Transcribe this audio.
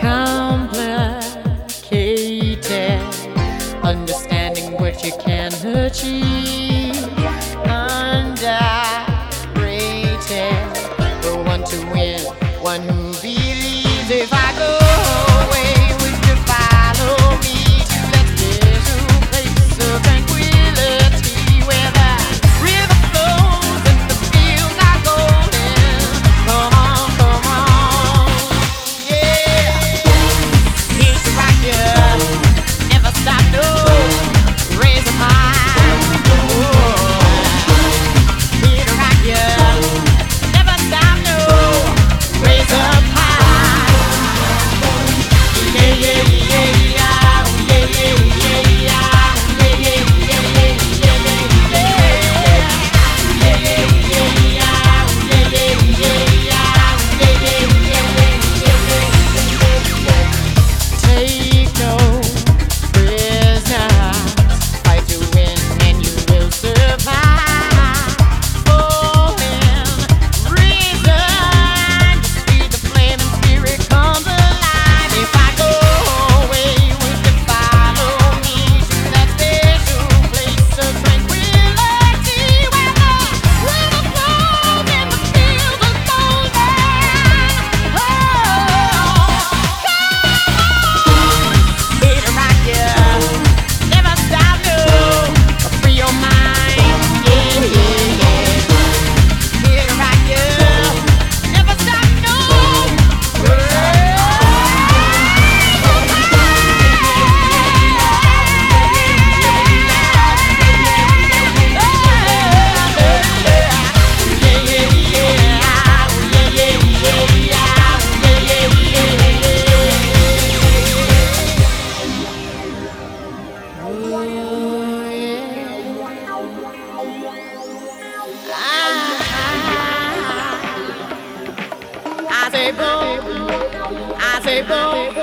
complicated. Understanding what you can achieve, underrated. The one to win, one who believes. If I I say boom, I say.